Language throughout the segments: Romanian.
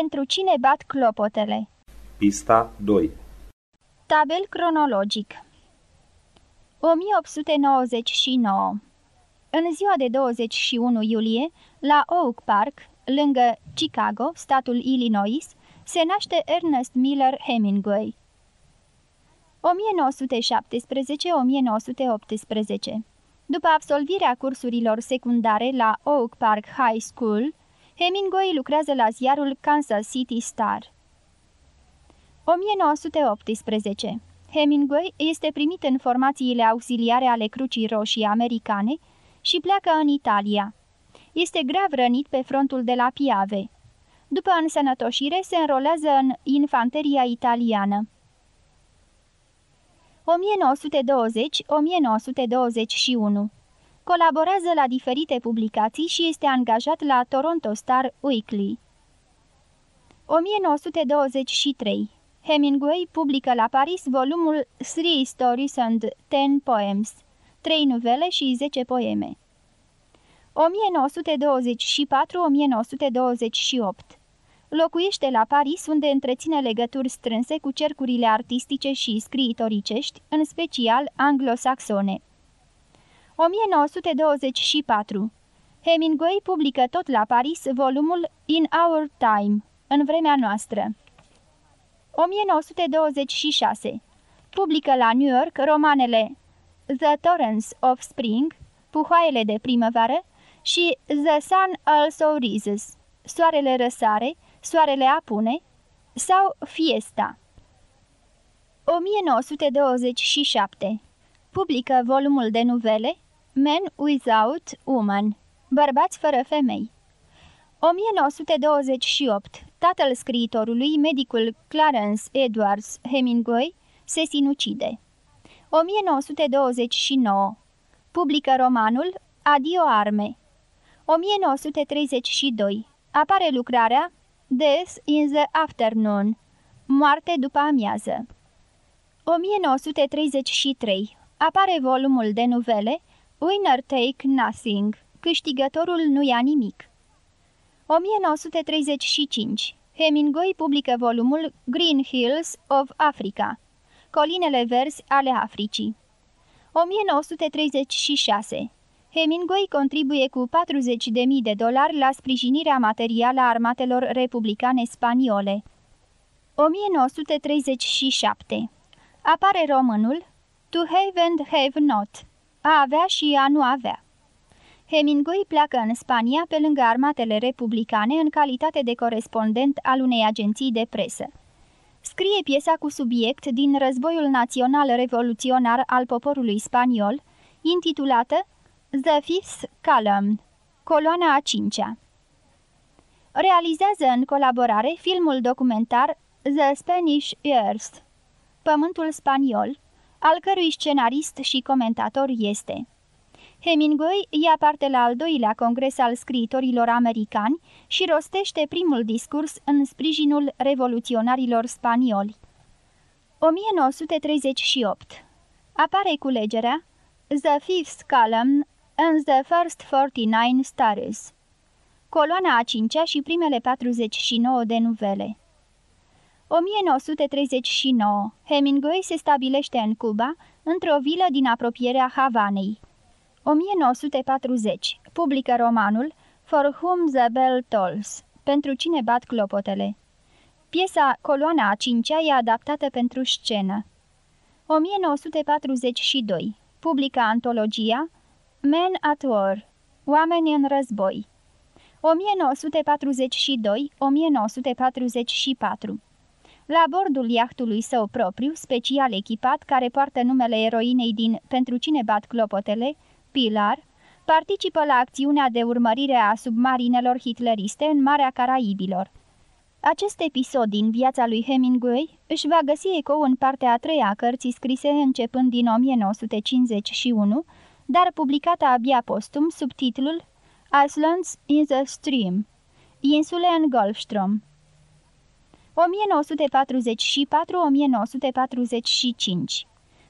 Pentru cine bat clopotele? Pista 2 Tabel cronologic 1899 În ziua de 21 iulie, la Oak Park, lângă Chicago, statul Illinois, se naște Ernest Miller Hemingway. 1917-1918 După absolvirea cursurilor secundare la Oak Park High School, Hemingway lucrează la ziarul Kansas City Star. 1918 Hemingway este primit în formațiile auxiliare ale Crucii Roșii Americane și pleacă în Italia. Este grav rănit pe frontul de la Piave. După însănătoșire, se înrolează în infanteria italiană. 1920-1921 Colaborează la diferite publicații și este angajat la Toronto Star Weekly. 1923 Hemingway publică la Paris volumul Three Stories and Ten Poems, trei novele și 10 poeme. 1924-1928 Locuiește la Paris, unde întreține legături strânse cu cercurile artistice și scriitoricești, în special anglosaxone. 1924 Hemingway publică tot la Paris volumul In Our Time, în vremea noastră. 1926 Publică la New York romanele The Torrents of Spring, Puhoaiele de primăvară și The Sun Also Rises, Soarele răsare, Soarele apune sau Fiesta. 1927 Publică volumul de novele Men Without Woman, Bărbați fără femei. 1928 Tatăl scriitorului, medicul Clarence Edwards Hemingway, se sinucide. 1929 Publică romanul Adio Arme. 1932 Apare lucrarea Death in the Afternoon, Moarte după amiază. 1933 Apare volumul de novele Winner Take Nothing, câștigătorul nu ia nimic. 1935 Hemingway publică volumul Green Hills of Africa, Colinele verzi ale Africii. 1936 Hemingway contribuie cu 40.000 de dolari la sprijinirea materială a armatelor republicane spaniole. 1937 Apare românul To have and have not, a avea și a nu avea. Hemingway pleacă în Spania pe lângă armatele republicane în calitate de corespondent al unei agenții de presă. Scrie piesa cu subiect din Războiul Național Revoluționar al poporului spaniol, intitulată The Fifth Column, coloana a cincea. Realizează în colaborare filmul documentar The Spanish Earth, Pământul Spaniol, al cărui scenarist și comentator este. Hemingway ia parte la al doilea congres al scriitorilor americani și rostește primul discurs în sprijinul revoluționarilor spanioli. 1938 Apare culegerea The Fifth Column and the First 49 Stars Coloana a cincea și primele 49 de nuvele 1939 Hemingway se stabilește în Cuba, într-o vilă din apropierea Havanei. 1940. Publică romanul For Whom the Bell Tolls, pentru cine bat clopotele. Piesa Coloana a cincea e adaptată pentru scenă. 1942. Publică antologia Men at War, Oameni în război. 1942-1944 La bordul iahtului său propriu, special echipat, care poartă numele eroinei din Pentru cine bat clopotele, Pilar, participă la acțiunea de urmărire a submarinelor hitleriste în Marea Caraibilor. Acest episod din viața lui Hemingway își va găsi ecou în partea a treia a cărții scrise începând din 1951, dar publicată abia postum sub titlul Islands in the Stream, Insule în Golfstrom. 1944-1945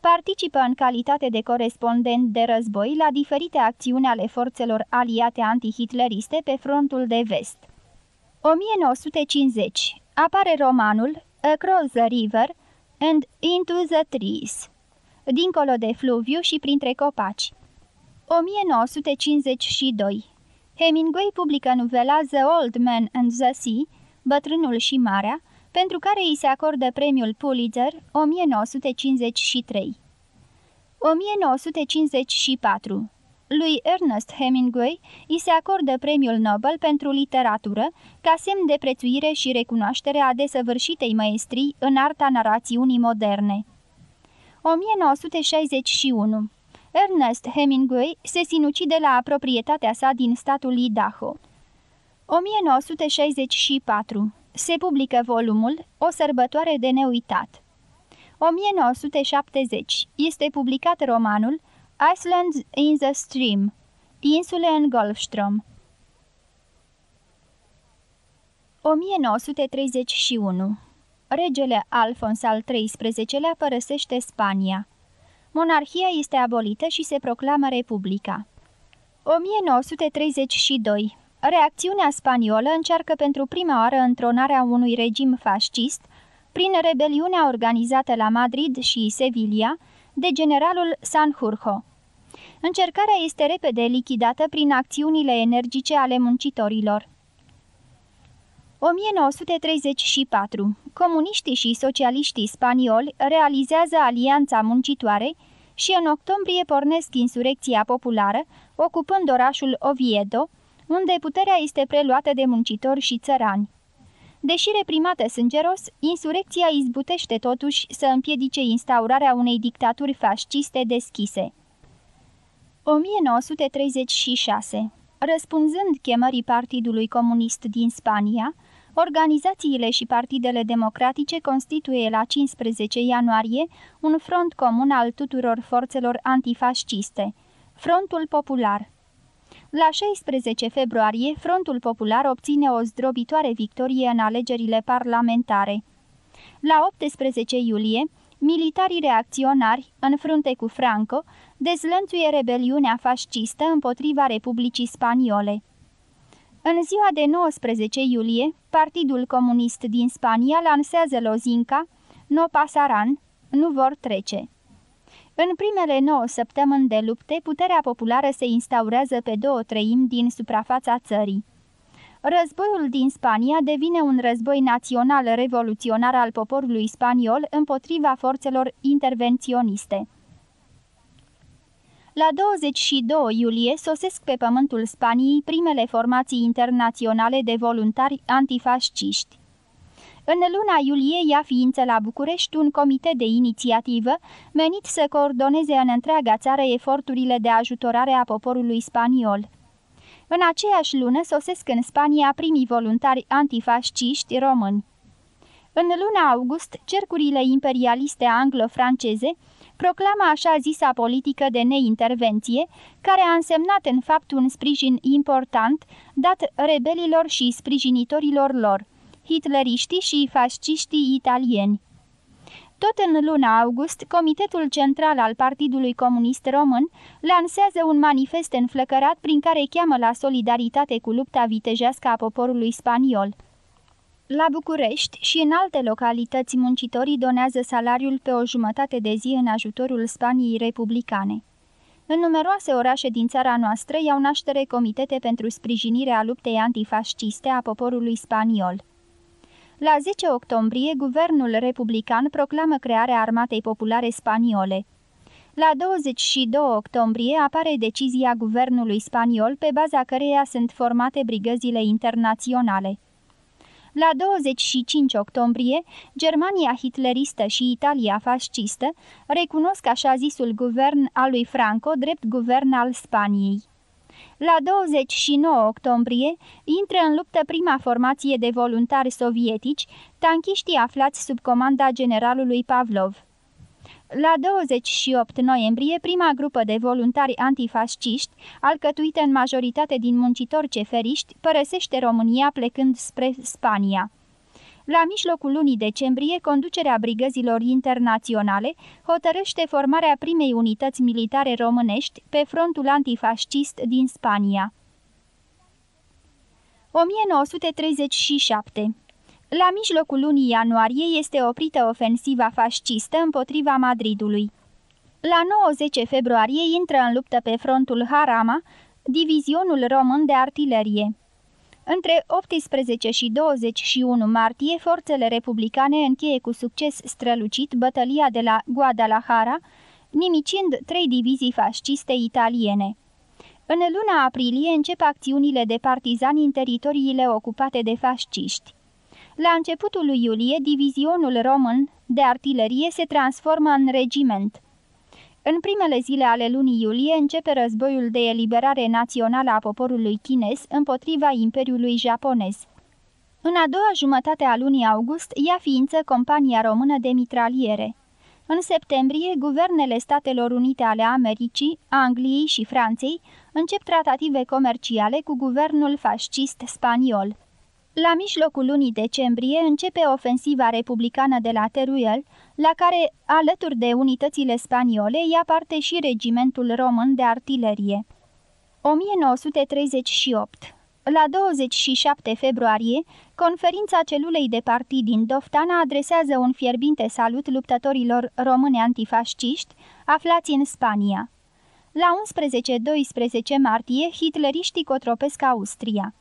Participă în calitate de corespondent de război la diferite acțiuni ale forțelor aliate antihitleriste pe frontul de vest. 1950. Apare romanul Across the River and Into the Trees. Dincolo de fluviu și printre copaci. 1952. Hemingway publică novela The Old Man and the Sea, Bătrânul și Marea, pentru care îi se acordă premiul Pulitzer 1953. 1954. Lui Ernest Hemingway îi se acordă premiul Nobel pentru literatură ca semn de prețuire și recunoaștere a desăvârșitei maestrii în arta narațiunii moderne. 1961. Ernest Hemingway se sinucide la proprietatea sa din statul Idaho. 1964. Se publică volumul O sărbătoare de neuitat. 1970. Este publicat romanul Iceland in the Stream, Insule în Golfstrom. 1931. Regele Alfons al XIII-lea părăsește Spania. Monarhia este abolită și se proclamă Republica. 1932. Reacțiunea spaniolă încearcă pentru prima oară întronarea unui regim fascist prin rebeliunea organizată la Madrid și Sevilla de generalul Sanjurjo. Încercarea este repede lichidată prin acțiunile energice ale muncitorilor. 1934. Comuniștii și socialiștii spanioli realizează alianța muncitoare și în octombrie pornesc insurecția populară, ocupând orașul Oviedo, unde puterea este preluată de muncitori și țărani. Deși reprimată sângeros, insurecția izbutește totuși să împiedice instaurarea unei dictaturi fasciste deschise. 1936. Răspunzând chemării Partidului Comunist din Spania, organizațiile și partidele democratice constituie la 15 ianuarie un front comun al tuturor forțelor antifasciste, Frontul Popular. La 16 februarie, Frontul Popular obține o zdrobitoare victorie în alegerile parlamentare. La 18 iulie, militarii reacționari, în frunte cu Franco, dezlănțuie rebeliunea fascistă împotriva Republicii Spaniole. În ziua de 19 iulie, Partidul Comunist din Spania lansează lozinca No pasaran, nu vor trece. În primele nouă săptămâni de lupte, puterea populară se instaurează pe două treimi din suprafața țării. Războiul din Spania devine un război național revoluționar al poporului spaniol împotriva forțelor intervenționiste. La 22 iulie sosesc pe pământul Spaniei primele formații internaționale de voluntari antifasciști. În luna iulie ia ființă la București un comitet de inițiativă menit să coordoneze în întreaga țară eforturile de ajutorare a poporului spaniol. În aceeași lună sosesc în Spania primii voluntari antifasciști români. În luna august, cercurile imperialiste anglo-franceze proclama așa zisa politică de neintervenție, care a însemnat în fapt un sprijin important dat rebelilor și sprijinitorilor lor, hitleriștii și fasciștii italieni. Tot în luna august, Comitetul Central al Partidului Comunist Român lansează un manifest înflăcărat prin care cheamă la solidaritate cu lupta vitejească a poporului spaniol. La București și în alte localități muncitorii donează salariul pe o jumătate de zi în ajutorul Spaniei republicane. În numeroase orașe din țara noastră iau naștere comitete pentru sprijinirea luptei antifasciste a poporului spaniol. La 10 octombrie, guvernul republican proclamă crearea armatei populare spaniole. La 22 octombrie apare decizia guvernului spaniol pe baza căreia sunt formate brigăzile internaționale. La 25 octombrie, Germania hitleristă și Italia fascistă recunosc așa zisul guvern al lui Franco drept guvern al Spaniei. La 29 octombrie intră în luptă prima formație de voluntari sovietici, tanchiștii aflați sub comanda generalului Pavlov. La 28 noiembrie, prima grupă de voluntari antifasciști, alcătuită în majoritate din muncitori ceferiști, părăsește România plecând spre Spania. La mijlocul lunii decembrie, conducerea brigăzilor internaționale hotărăște formarea primei unități militare românești pe frontul antifascist din Spania. 1937 La mijlocul lunii ianuarie este oprită ofensiva fascistă împotriva Madridului. La 90 februarie intră în luptă pe frontul Harama, divizionul român de artilerie. Între 18 și 21 martie, forțele republicane încheie cu succes strălucit bătălia de la Guadalajara, nimicind trei divizii fasciste italiene. În luna aprilie încep acțiunile de partizani în teritoriile ocupate de fasciști. La începutul lui iulie, divizionul român de artilerie se transformă în regiment. În primele zile ale lunii iulie începe războiul de eliberare națională a poporului chinez împotriva Imperiului japonez. În a doua jumătate a lunii august ia ființă compania română de mitraliere. În septembrie, guvernele Statelor Unite ale Americii, Angliei și Franței încep tratative comerciale cu guvernul fascist spaniol. La mijlocul lunii decembrie începe ofensiva republicană de la Teruel, la care, alături de unitățile spaniole, ia parte și regimentul român de artilerie. 1938 La 27 februarie, conferința celulei de partid din Doftana adresează un fierbinte salut luptătorilor române antifasciști aflați în Spania. La 11-12 martie, hitleriștii cotropesc Austria.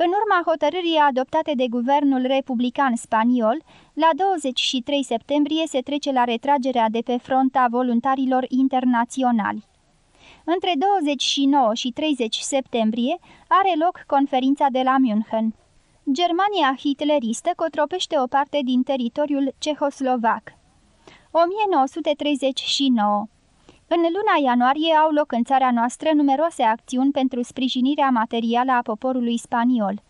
În urma hotărârii adoptate de guvernul republican spaniol, la 23 septembrie se trece la retragerea de pe fronta voluntarilor internaționali. Între 29 și 30 septembrie are loc conferința de la München. Germania hitleristă cotropește o parte din teritoriul cehoslovac. 1939 în luna ianuarie au loc în țara noastră numeroase acțiuni pentru sprijinirea materială a poporului spaniol.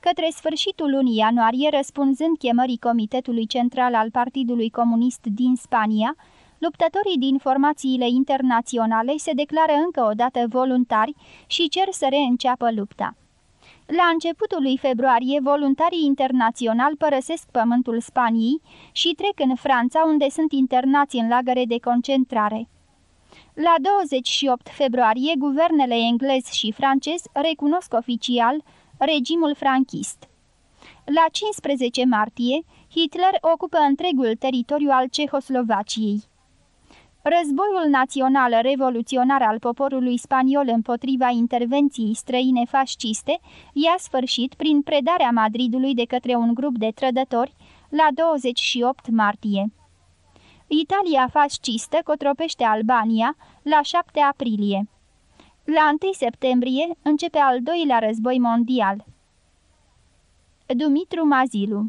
Către sfârșitul lunii ianuarie, răspunzând chemării Comitetului Central al Partidului Comunist din Spania, luptătorii din formațiile internaționale se declară încă o dată voluntari și cer să reînceapă lupta. La începutul lui februarie, voluntarii internaționali părăsesc pământul Spaniei și trec în Franța, unde sunt internați în lagăre de concentrare. La 28 februarie, guvernele englez și francez recunosc oficial regimul franchist. La 15 martie, Hitler ocupă întregul teritoriu al Cehoslovaciei. Războiul național revoluționar al poporului spaniol împotriva intervenției străine fasciste i-a sfârșit prin predarea Madridului de către un grup de trădători la 28 martie. Italia fascistă cotropește Albania la 7 aprilie. La 1 septembrie începe al doilea război mondial. Dumitru Mazilu